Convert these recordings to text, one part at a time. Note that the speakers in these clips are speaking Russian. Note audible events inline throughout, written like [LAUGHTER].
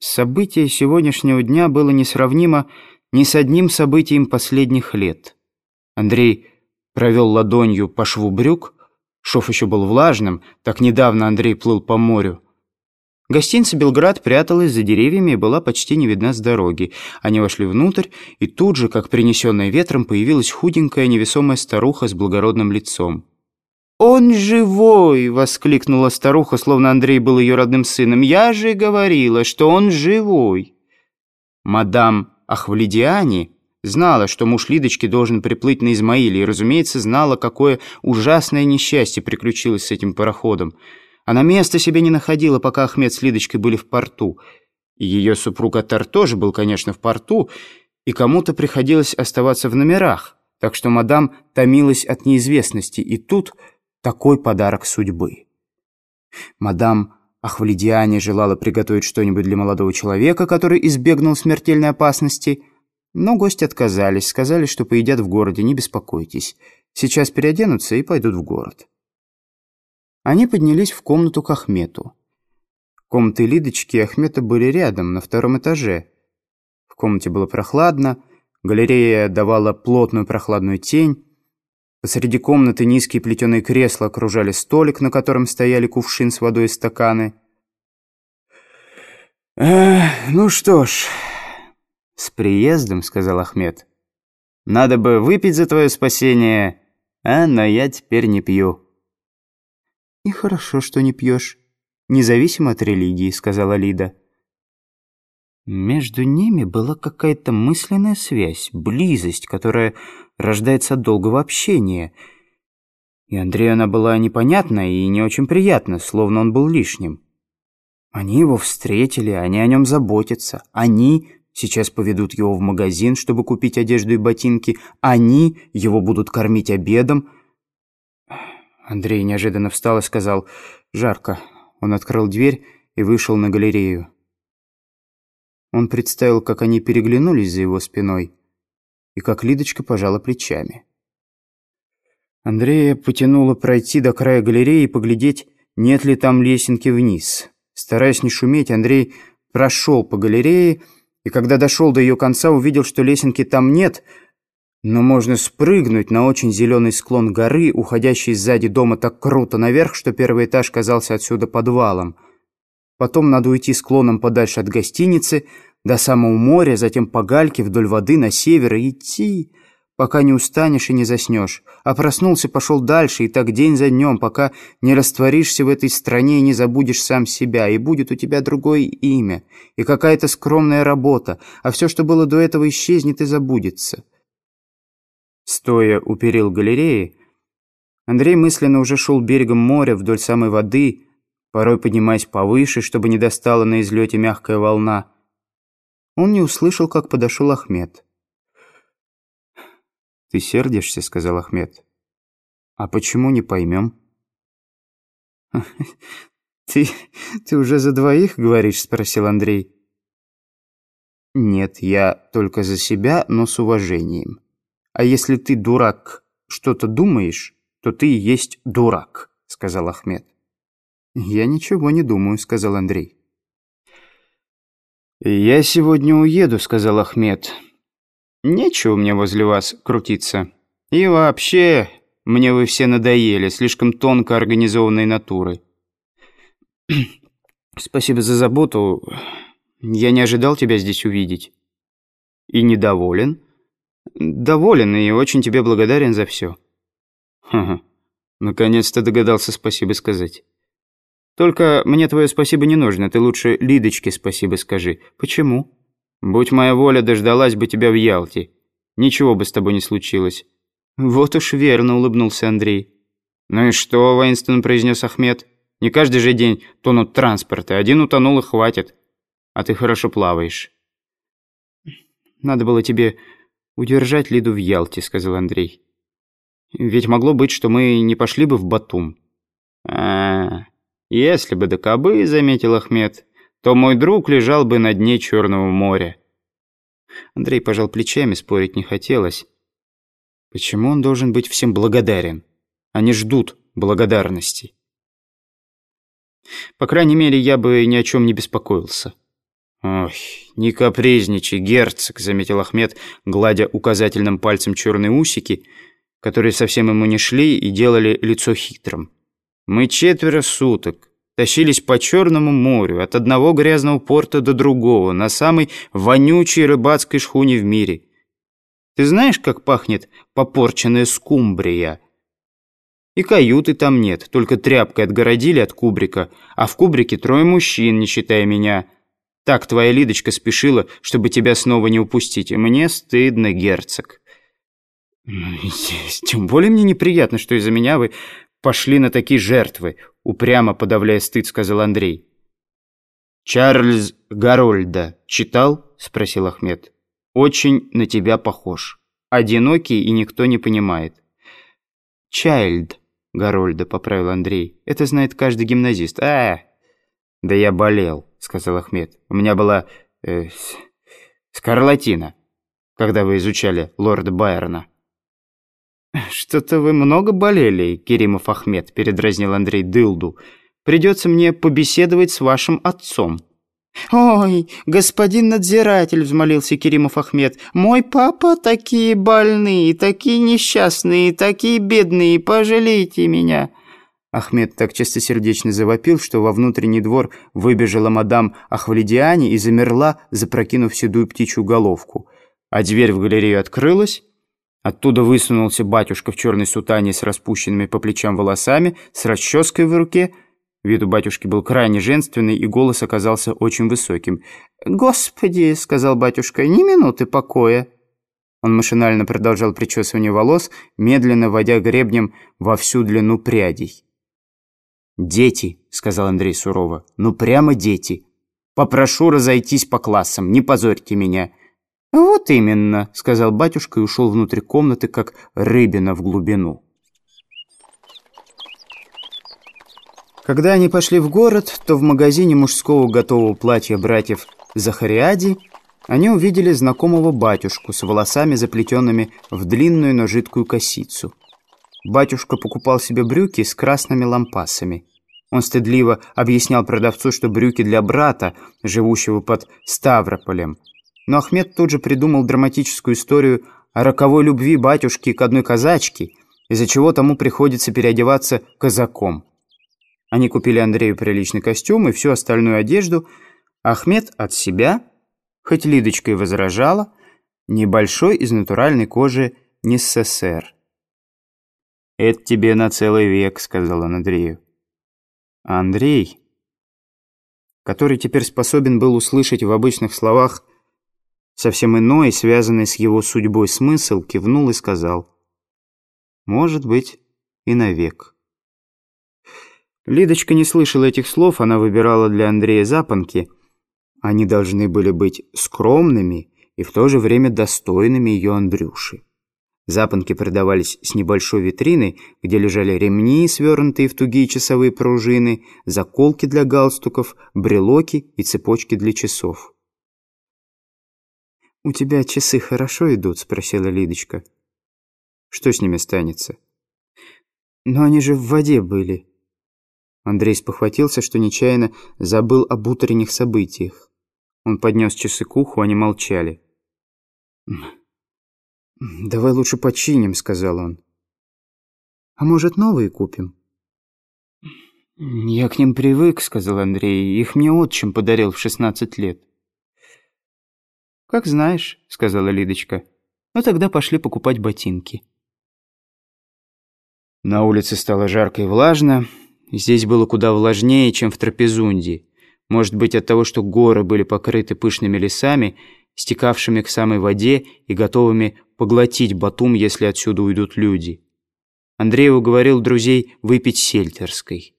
Событие сегодняшнего дня было несравнимо ни с одним событием последних лет. Андрей провел ладонью по шву брюк, шов еще был влажным, так недавно Андрей плыл по морю. Гостиница «Белград» пряталась за деревьями и была почти не видна с дороги. Они вошли внутрь, и тут же, как принесенная ветром, появилась худенькая невесомая старуха с благородным лицом. «Он живой!» — воскликнула старуха, словно Андрей был ее родным сыном. «Я же говорила, что он живой!» Мадам Ахвледиани знала, что муж Лидочки должен приплыть на Измаиле, и, разумеется, знала, какое ужасное несчастье приключилось с этим пароходом. Она места себе не находила, пока Ахмед с Лидочкой были в порту. Ее супруг Атар тоже был, конечно, в порту, и кому-то приходилось оставаться в номерах, так что мадам томилась от неизвестности, и тут такой подарок судьбы. Мадам Ахвледиане желала приготовить что-нибудь для молодого человека, который избегнул смертельной опасности, но гости отказались, сказали, что поедят в городе, не беспокойтесь. Сейчас переоденутся и пойдут в город. Они поднялись в комнату к Ахмету. Комнаты Лидочки и Ахмета были рядом, на втором этаже. В комнате было прохладно, галерея давала плотную прохладную тень, Посреди комнаты низкие плетеные кресла окружали столик, на котором стояли кувшин с водой и стаканы. «Эх, ну что ж, с приездом», — сказал Ахмед. «Надо бы выпить за твое спасение, а, но я теперь не пью». «И хорошо, что не пьешь, независимо от религии», — сказала Лида. Между ними была какая-то мысленная связь, близость, которая рождается от долгого общения. И Андрею она была непонятна и не очень приятна, словно он был лишним. Они его встретили, они о нем заботятся. Они сейчас поведут его в магазин, чтобы купить одежду и ботинки. Они его будут кормить обедом. Андрей неожиданно встал и сказал «Жарко». Он открыл дверь и вышел на галерею. Он представил, как они переглянулись за его спиной и как Лидочка пожала плечами. Андрея потянуло пройти до края галереи и поглядеть, нет ли там лесенки вниз. Стараясь не шуметь, Андрей прошел по галерее, и когда дошел до ее конца, увидел, что лесенки там нет, но можно спрыгнуть на очень зеленый склон горы, уходящий сзади дома так круто наверх, что первый этаж казался отсюда подвалом. Потом надо уйти склоном подальше от гостиницы — до самого моря, затем по гальке вдоль воды на север и идти, пока не устанешь и не заснешь. А проснулся, пошел дальше, и так день за днем, пока не растворишься в этой стране и не забудешь сам себя, и будет у тебя другое имя, и какая-то скромная работа, а все, что было до этого, исчезнет и забудется. Стоя у перил галереи, Андрей мысленно уже шел берегом моря вдоль самой воды, порой поднимаясь повыше, чтобы не достала на излете мягкая волна, он не услышал, как подошел Ахмед. «Ты сердишься?» — сказал Ахмед. «А почему не поймем?» «Ты, ты уже за двоих говоришь?» — спросил Андрей. «Нет, я только за себя, но с уважением. А если ты, дурак, что-то думаешь, то ты и есть дурак», — сказал Ахмед. «Я ничего не думаю», — сказал Андрей. «Я сегодня уеду», — сказал Ахмед. «Нечего мне возле вас крутиться. И вообще, мне вы все надоели, слишком тонко организованной натурой». [CLEARS THROAT] «Спасибо за заботу. Я не ожидал тебя здесь увидеть». «И недоволен?» «Доволен и очень тебе благодарен за все». «Ха-ха, наконец-то догадался спасибо сказать». Только мне твое спасибо не нужно, ты лучше Лидочке спасибо скажи. Почему? Будь моя воля, дождалась бы тебя в Ялте. Ничего бы с тобой не случилось. Вот уж верно, улыбнулся Андрей. Ну и что, воинственно произнес Ахмед. Не каждый же день тонут транспорты. Один утонул и хватит. А ты хорошо плаваешь. Надо было тебе удержать Лиду в Ялте, сказал Андрей. Ведь могло быть, что мы не пошли бы в Батум. А, -а, -а. «Если бы до кобы, — заметил Ахмед, — то мой друг лежал бы на дне Черного моря». Андрей пожал плечами, спорить не хотелось. Почему он должен быть всем благодарен? Они ждут благодарности. По крайней мере, я бы ни о чем не беспокоился. «Ой, не капризничай, герцог», — заметил Ахмед, гладя указательным пальцем черные усики, которые совсем ему не шли и делали лицо хитрым. «Мы четверо суток тащились по Черному морю, от одного грязного порта до другого, на самой вонючей рыбацкой шхуне в мире. Ты знаешь, как пахнет попорченная скумбрия?» И каюты там нет, только тряпкой отгородили от кубрика, а в кубрике трое мужчин, не считая меня — так твоя Лидочка спешила, чтобы тебя снова не упустить. И мне стыдно, герцог. Тем более мне неприятно, что из-за меня вы пошли на такие жертвы, упрямо подавляя стыд, сказал Андрей. Чарльз Гарольда читал? Спросил Ахмед. Очень на тебя похож. Одинокий и никто не понимает. Чайльд Гарольда, поправил Андрей. Это знает каждый гимназист. А, да я болел. — сказал Ахмед. «У меня была... Э, скарлатина, когда вы изучали лорда Байрона». «Что-то вы много болели, Керимов Ахмед», — передразнил Андрей Дылду. «Придется мне побеседовать с вашим отцом». «Ой, господин надзиратель», — взмолился Керимов Ахмед, «мой папа такие больные, такие несчастные, такие бедные, пожалейте меня». Ахмед так чистосердечно завопил, что во внутренний двор выбежала мадам Ахвалидиане и замерла, запрокинув седую птичью головку. А дверь в галерею открылась. Оттуда высунулся батюшка в черной сутане с распущенными по плечам волосами, с расческой в руке. Вид у батюшки был крайне женственный, и голос оказался очень высоким. «Господи!» — сказал батюшка, — «ни минуты покоя». Он машинально продолжал причесывание волос, медленно водя гребнем во всю длину прядей. «Дети», — сказал Андрей сурово, — «ну прямо дети. Попрошу разойтись по классам, не позорьте меня». «Вот именно», — сказал батюшка и ушел внутрь комнаты, как рыбина в глубину. Когда они пошли в город, то в магазине мужского готового платья братьев Захариади они увидели знакомого батюшку с волосами, заплетенными в длинную, но жидкую косицу. Батюшка покупал себе брюки с красными лампасами. Он стыдливо объяснял продавцу, что брюки для брата, живущего под Ставрополем. Но Ахмед тут же придумал драматическую историю о роковой любви батюшки к одной казачке, из-за чего тому приходится переодеваться казаком. Они купили Андрею приличный костюм и всю остальную одежду. Ахмед от себя, хоть Лидочка и возражала, небольшой из натуральной кожи НССР. «Это тебе на целый век», — сказал он Андрею. Андрей, который теперь способен был услышать в обычных словах совсем иной, связанный с его судьбой смысл, кивнул и сказал «Может быть, и навек». Лидочка не слышала этих слов, она выбирала для Андрея запонки. Они должны были быть скромными и в то же время достойными ее Андрюши. Запонки продавались с небольшой витриной, где лежали ремни, свернутые в тугие часовые пружины, заколки для галстуков, брелоки и цепочки для часов. «У тебя часы хорошо идут?» — спросила Лидочка. «Что с ними станется?» «Но они же в воде были». Андрей спохватился, что нечаянно забыл об утренних событиях. Он поднес часы к уху, они молчали. «Давай лучше починим», — сказал он. «А может, новые купим?» «Я к ним привык», — сказал Андрей. «Их мне отчим подарил в шестнадцать лет». «Как знаешь», — сказала Лидочка. «Ну тогда пошли покупать ботинки». На улице стало жарко и влажно. Здесь было куда влажнее, чем в Трапезунде. Может быть, от того, что горы были покрыты пышными лесами, стекавшими к самой воде и готовыми поглотить Батум, если отсюда уйдут люди. Андрей уговорил друзей выпить сельтерской.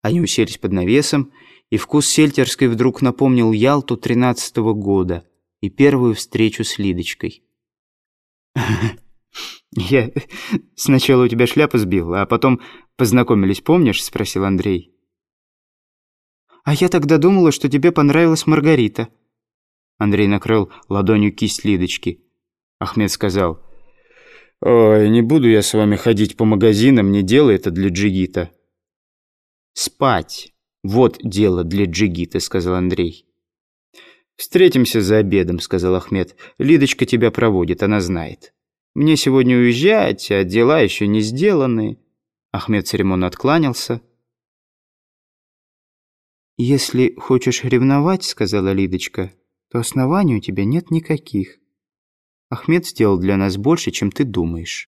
Они уселись под навесом, и вкус сельтерской вдруг напомнил Ялту тринадцатого года и первую встречу с Лидочкой. [LAUGHS] «Я сначала у тебя шляпу сбил, а потом познакомились, помнишь?» — спросил Андрей. «А я тогда думала, что тебе понравилась Маргарита». Андрей накрыл ладонью кисть Лидочки. Ахмед сказал, «Ой, не буду я с вами ходить по магазинам, не дело это для джигита». «Спать. Вот дело для джигита», — сказал Андрей. «Встретимся за обедом», — сказал Ахмед. «Лидочка тебя проводит, она знает. Мне сегодня уезжать, а дела еще не сделаны». Ахмед церемонно откланялся. «Если хочешь ревновать, — сказала Лидочка, — то оснований у тебя нет никаких. Ахмед сделал для нас больше, чем ты думаешь».